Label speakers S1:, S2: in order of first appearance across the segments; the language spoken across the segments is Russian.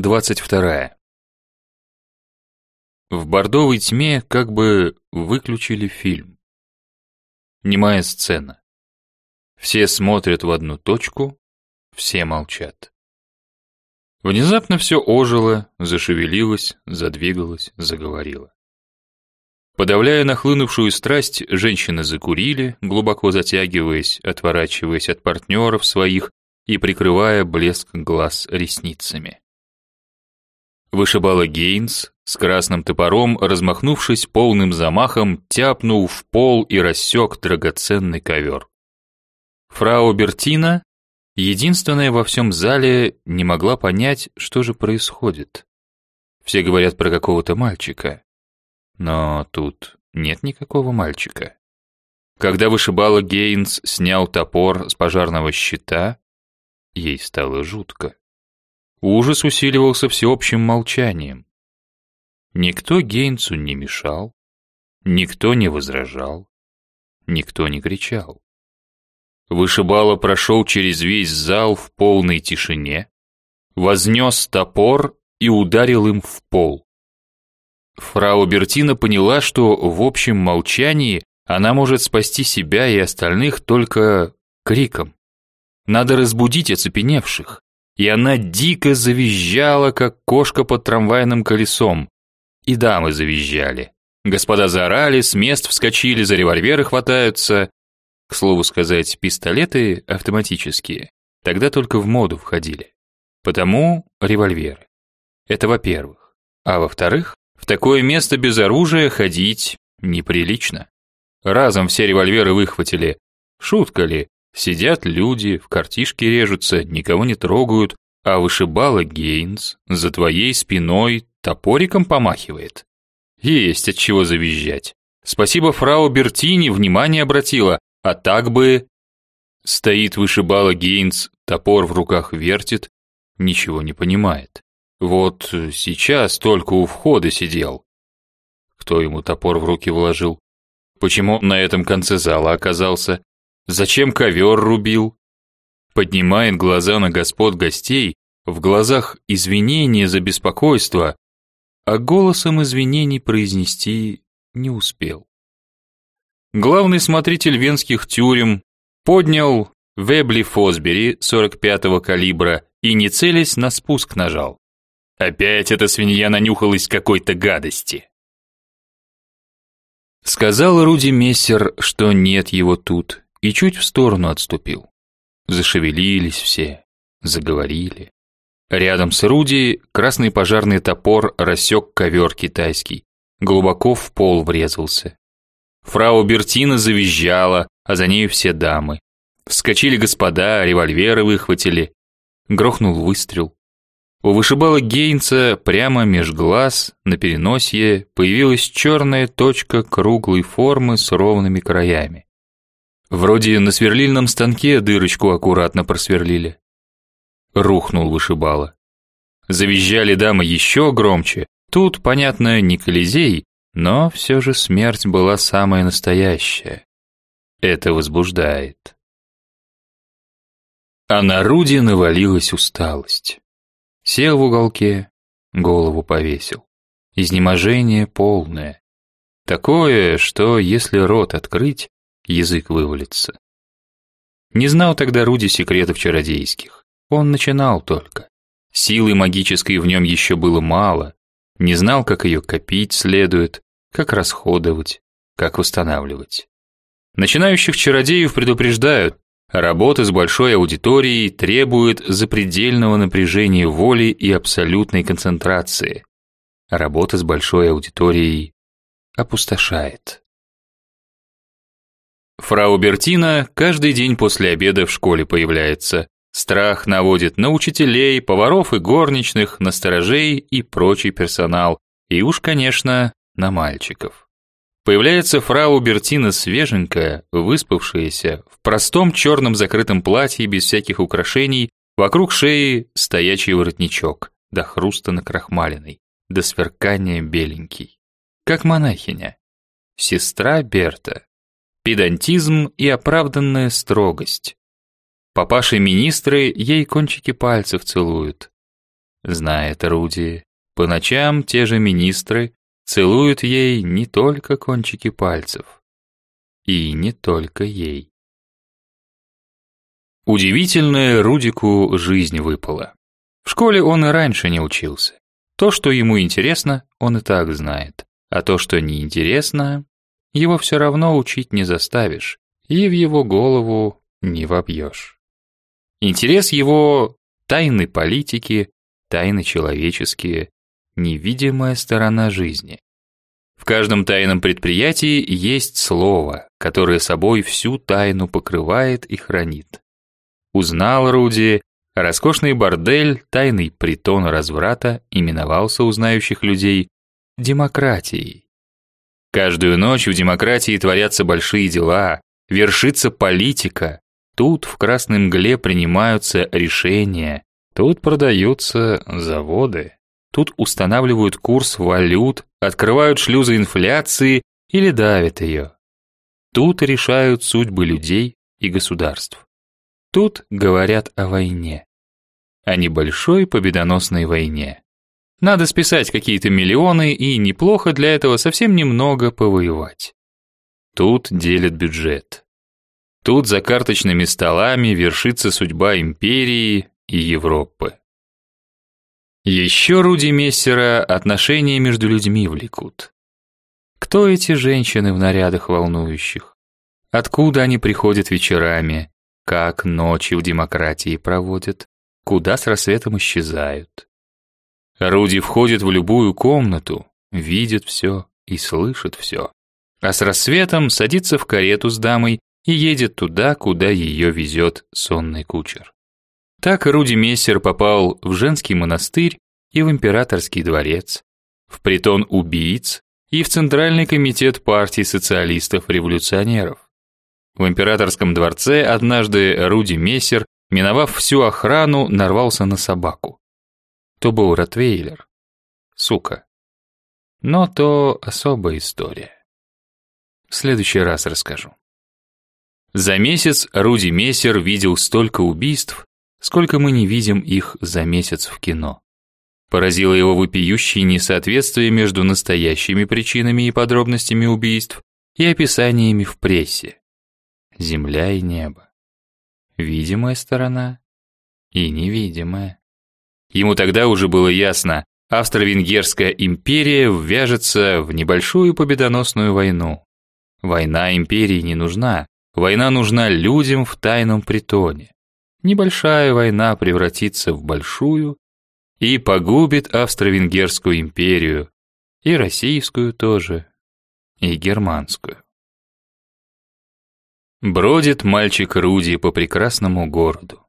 S1: 22. В бордовой тьме как бы выключили фильм. Немая сцена. Все смотрят в одну точку, все молчат. Внезапно все ожило, зашевелилось, задвигалось, заговорило. Подавляя нахлынувшую страсть, женщины закурили, глубоко затягиваясь, отворачиваясь от партнеров своих и прикрывая блеск глаз ресницами. Вышибала Гейнс, с красным топором, размахнувшись полным замахом, тяпнул в пол и рассек драгоценный ковер. Фрау Бертина, единственная во всем зале, не могла понять, что же происходит. Все говорят про какого-то мальчика. Но тут нет никакого мальчика. Когда вышибала Гейнс снял топор с пожарного щита, ей стало жутко. Ужас усиливался всеобщим молчанием. Никто Гейнсу не мешал, никто не возражал, никто не кричал. Вышибало прошел через весь зал в полной тишине, вознес топор и ударил им в пол. Фрау Бертина поняла, что в общем молчании она может спасти себя и остальных только криком. Надо разбудить оцепеневших и она дико завизжала, как кошка под трамвайным колесом. И дамы завизжали. Господа заорали, с мест вскочили, за револьверы хватаются. К слову сказать, пистолеты автоматические. Тогда только в моду входили. Потому револьверы. Это во-первых. А во-вторых, в такое место без оружия ходить неприлично. Разом все револьверы выхватили. Шутка ли? Сидят люди, в картишке режутся, никого не трогают, а вышибала Гейнс за твоей спиной топориком помахивает. Есть от чего завизжать. Спасибо фрау Бертини, внимание обратила, а так бы... Стоит вышибала Гейнс, топор в руках вертит, ничего не понимает. Вот сейчас только у входа сидел. Кто ему топор в руки вложил? Почему на этом конце зала оказался? Зачем ковер рубил? Поднимает глаза на господ гостей, в глазах извинения за беспокойство, а голосом извинений произнести не успел. Главный смотритель венских тюрем поднял Вебли Фосбери 45-го калибра и не целясь на спуск нажал. Опять эта свинья нанюхалась какой-то гадости. Сказал Руди Мессер, что нет его тут, и чуть в сторону отступил. Зашевелились все, заговорили. Рядом с Руди красный пожарный топор рассек ковер китайский, глубоко в пол врезался. Фрау Бертина завизжала, а за ней все дамы. Вскочили господа, револьверы выхватили. Грохнул выстрел. У вышибала Гейнца прямо меж глаз на переносье появилась черная точка круглой формы с ровными краями. Вроде на сверлильном станке дырочку аккуратно просверлили. Рухнул вышибала. Завизжали дамы еще громче. Тут, понятно, не Колизей, но все же смерть была самая настоящая. Это возбуждает. А на Руди навалилась усталость. Сел в уголке, голову повесил. Изнеможение полное. Такое, что если рот открыть, язык вывалится. Не знал тогда Руди секретов чародейских. Он начинал только. Силы магической в нем еще было мало. Не знал, как ее копить следует, как расходовать, как восстанавливать. Начинающих чародеев предупреждают, работа с большой аудиторией требует запредельного напряжения воли и абсолютной концентрации. Работа с большой аудиторией опустошает. Фрау Бертина каждый день после обеда в школе появляется. Страх наводит на учителей, поваров и горничных, на сторожей и прочий персонал. И уж, конечно, на мальчиков. Появляется фрау Бертина свеженькая, выспавшаяся, в простом черном закрытом платье без всяких украшений, вокруг шеи стоячий воротничок, до хруста накрахмаленный, до сверкания беленький. Как монахиня. Сестра Берта педантизм и оправданная строгость. Папаши-министры ей кончики пальцев целуют. знает Руди, по ночам те же министры целуют ей не только кончики пальцев. И не только ей. Удивительная Рудику жизнь выпала. В школе он и раньше не учился. То, что ему интересно, он и так знает. А то, что неинтересно, его все равно учить не заставишь, и в его голову не вобьешь. Интерес его — тайны политики, тайны человеческие, невидимая сторона жизни. В каждом тайном предприятии есть слово, которое собой всю тайну покрывает и хранит. Узнал Руди, роскошный бордель, тайный притон разврата именовался у людей демократией. Каждую ночь в демократии творятся большие дела, вершится политика. Тут в красной мгле принимаются решения, тут продаются заводы, тут устанавливают курс валют, открывают шлюзы инфляции или давят ее. Тут решают судьбы людей и государств. Тут говорят о войне. О небольшой победоносной войне. Надо списать какие-то миллионы и неплохо для этого совсем немного повоевать. Тут делят бюджет. Тут за карточными столами вершится судьба империи и Европы. Еще Руди Мессера отношения между людьми влекут. Кто эти женщины в нарядах волнующих? Откуда они приходят вечерами? Как ночи в демократии проводят? Куда с рассветом исчезают? Руди входит в любую комнату, видит все и слышит все. А с рассветом садится в карету с дамой и едет туда, куда ее везет сонный кучер. Так Руди Мессер попал в женский монастырь и в императорский дворец, в притон убийц и в Центральный комитет партии социалистов-революционеров. В императорском дворце однажды Руди Мессер, миновав всю охрану, нарвался на собаку. То был ротвейлер. Сука. Но то особая история. В следующий раз расскажу. За месяц Руди Мессер видел столько убийств, сколько мы не видим их за месяц в кино. Поразило его вопиющее несоответствие между настоящими причинами и подробностями убийств и описаниями в прессе. Земля и небо. Видимая сторона и невидимая. Ему тогда уже было ясно, Австро-Венгерская империя ввяжется в небольшую победоносную войну. Война империи не нужна, война нужна людям в тайном притоне. Небольшая война превратится в большую и погубит Австро-Венгерскую империю, и российскую тоже, и германскую. Бродит мальчик Руди по прекрасному городу.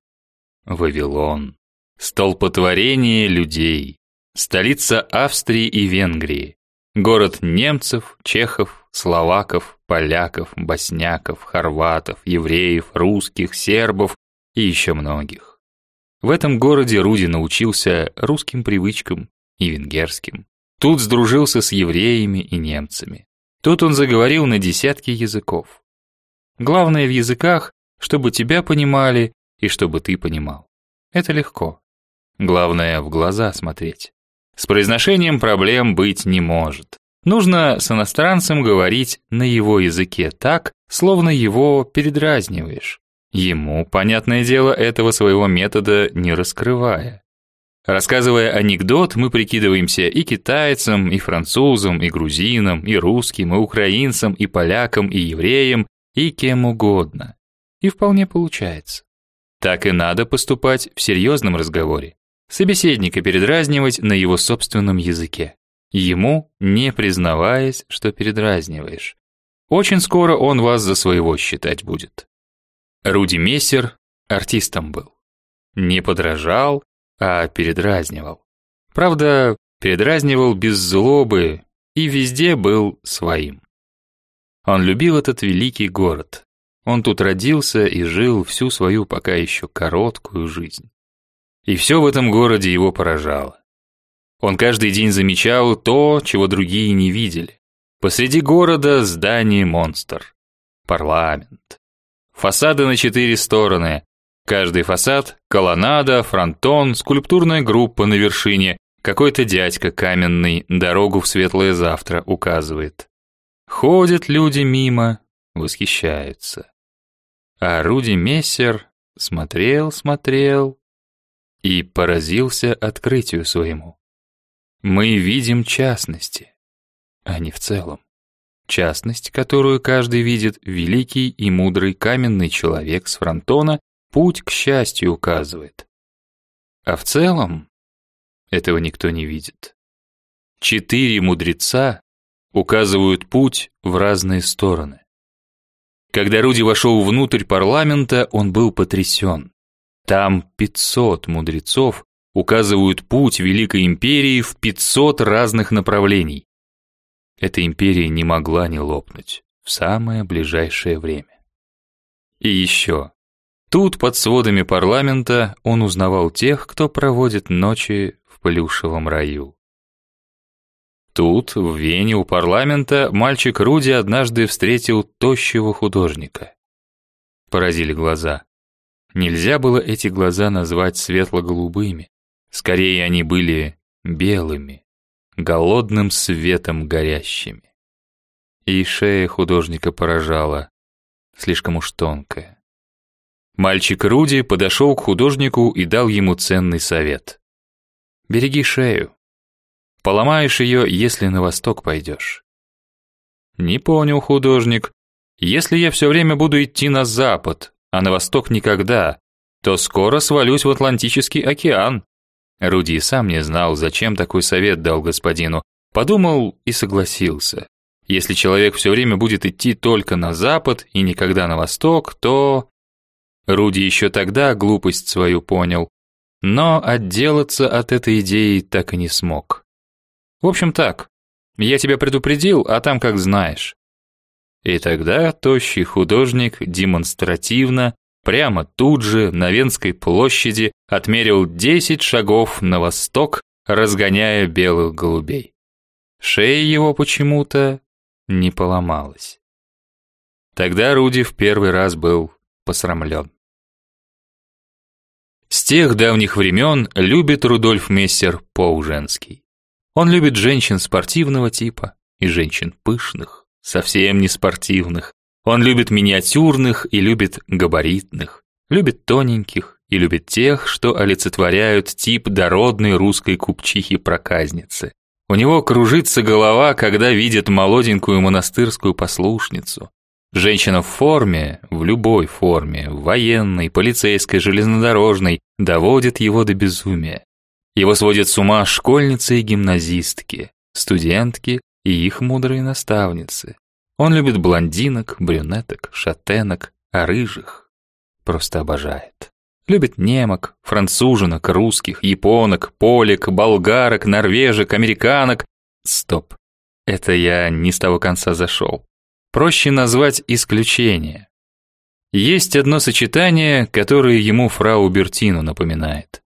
S1: Вавилон. Столпотворение людей. Столица Австрии и Венгрии. Город немцев, чехов, словаков, поляков, босняков, хорватов, евреев, русских, сербов и еще многих. В этом городе Руди научился русским привычкам и венгерским. Тут сдружился с евреями и немцами. Тут он заговорил на десятки языков. Главное в языках, чтобы тебя понимали и чтобы ты понимал. Это легко. Главное в глаза смотреть. С произношением проблем быть не может. Нужно с иностранцем говорить на его языке так, словно его передразниваешь. Ему, понятное дело, этого своего метода не раскрывая. Рассказывая анекдот, мы прикидываемся и китайцам, и французам, и грузинам, и русским, и украинцам, и полякам, и евреям, и кем угодно. И вполне получается. Так и надо поступать в серьезном разговоре. Собеседника передразнивать на его собственном языке. Ему не признаваясь, что передразниваешь. Очень скоро он вас за своего считать будет. Руди Мессер артистом был. Не подражал, а передразнивал. Правда, передразнивал без злобы и везде был своим. Он любил этот великий город. Он тут родился и жил всю свою пока еще короткую жизнь. И все в этом городе его поражало. Он каждый день замечал то, чего другие не видели. Посреди города здание монстр. Парламент. Фасады на четыре стороны. Каждый фасад — колоннада, фронтон, скульптурная группа на вершине, какой-то дядька каменный дорогу в светлое завтра указывает. Ходят люди мимо, восхищаются. А Руди Мессер смотрел, смотрел и поразился открытию своему. Мы видим частности, а не в целом. Частность, которую каждый видит, великий и мудрый каменный человек с фронтона путь к счастью указывает. А в целом этого никто не видит. Четыре мудреца указывают путь в разные стороны. Когда Руди вошел внутрь парламента, он был потрясен. Там 500 мудрецов указывают путь Великой Империи в 500 разных направлений. Эта империя не могла не лопнуть в самое ближайшее время. И еще. Тут, под сводами парламента, он узнавал тех, кто проводит ночи в плюшевом раю. Тут, в Вене у парламента, мальчик Руди однажды встретил тощего художника. Поразили глаза. Нельзя было эти глаза назвать светло-голубыми. Скорее, они были белыми, голодным светом горящими. И шея художника поражала, слишком уж тонкая. Мальчик Руди подошел к художнику и дал ему ценный совет. «Береги шею. Поломаешь ее, если на восток пойдешь». «Не понял художник. Если я все время буду идти на запад, а на восток никогда, то скоро свалюсь в Атлантический океан». Руди сам не знал, зачем такой совет дал господину. Подумал и согласился. Если человек все время будет идти только на запад и никогда на восток, то Руди еще тогда глупость свою понял, но отделаться от этой идеи так и не смог. В общем так, я тебя предупредил, а там как знаешь. И тогда тощий художник демонстративно, прямо тут же, на Венской площади, отмерил 10 шагов на восток, разгоняя белых голубей. Шея его почему-то не поломалась. Тогда Руди в первый раз был посрамлен. С тех давних времен любит Рудольф Мессер Поуженский. Он любит женщин спортивного типа и женщин пышных, совсем не спортивных. Он любит миниатюрных и любит габаритных, любит тоненьких и любит тех, что олицетворяют тип дородной русской купчихи-проказницы. У него кружится голова, когда видит молоденькую монастырскую послушницу, Женщина в форме, в любой форме, военной, полицейской, железнодорожной, доводит его до безумия. Его сводят с ума школьницы и гимназистки, студентки и их мудрые наставницы. Он любит блондинок, брюнеток, шатенок, а рыжих просто обожает. Любит немок, француженок, русских, японок, полек, болгарок, норвежек, американок. Стоп, это я не с того конца зашел проще назвать исключение. Есть одно сочетание, которое ему фрау Бертину напоминает.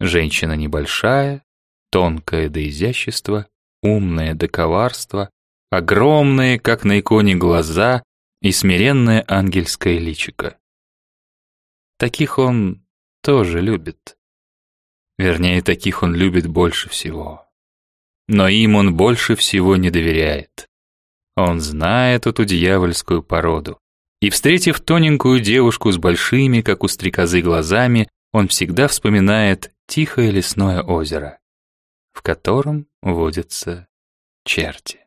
S1: Женщина небольшая, тонкая до изящества, умная до коварства, огромные, как на иконе, глаза и смиренное ангельское личико. Таких он тоже любит. Вернее, таких он любит больше всего. Но им он больше всего не доверяет. Он знает эту дьявольскую породу. И, встретив тоненькую девушку с большими, как у стрекозы, глазами, он всегда вспоминает тихое лесное озеро, в котором водятся черти.